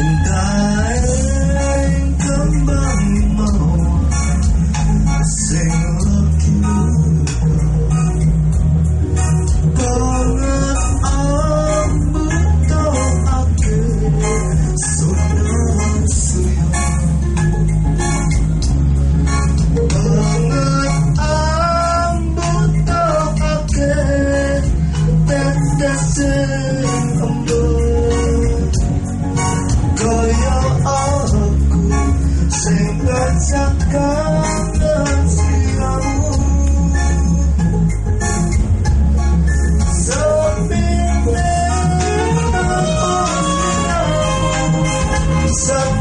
等待。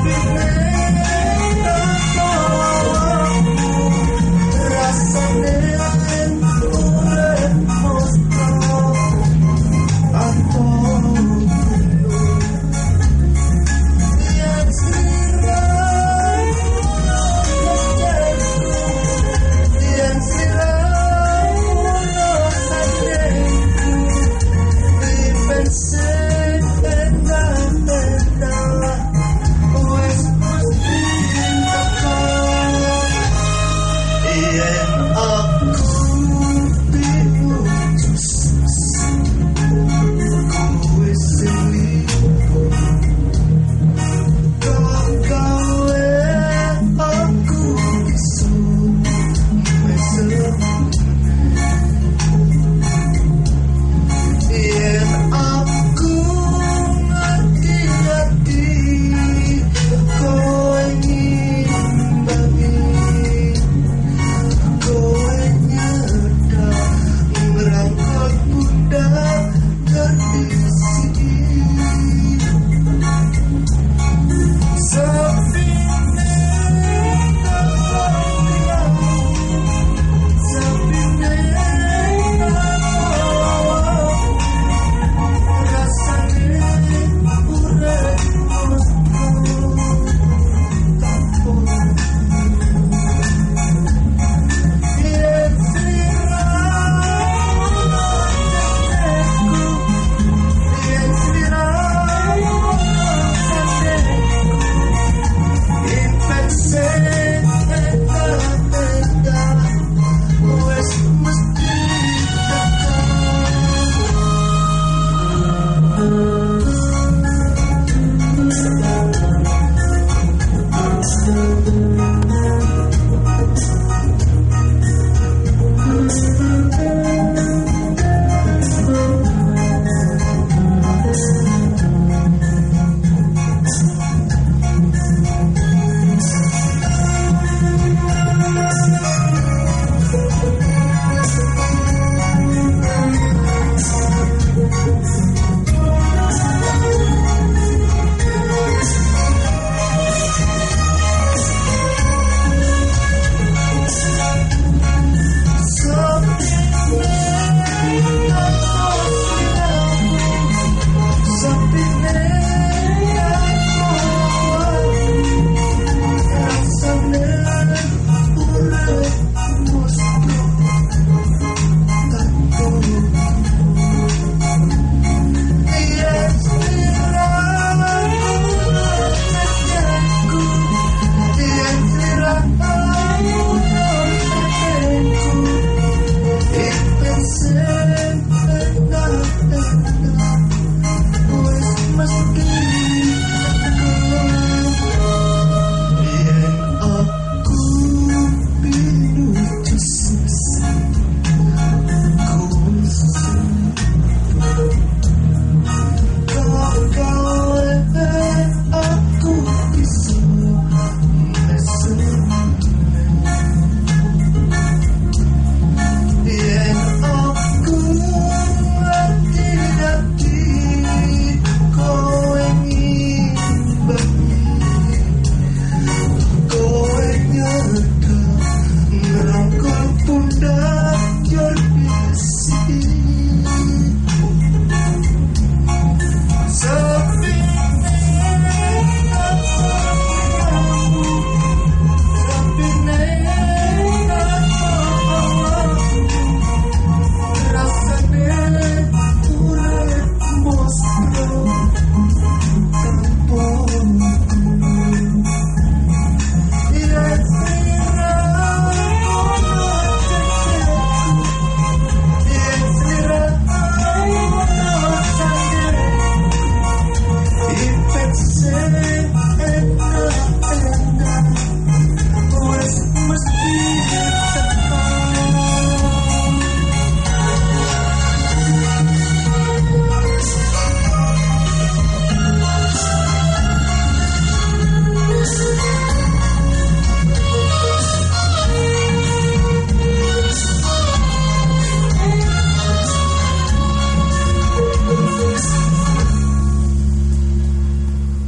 this man. Yeah.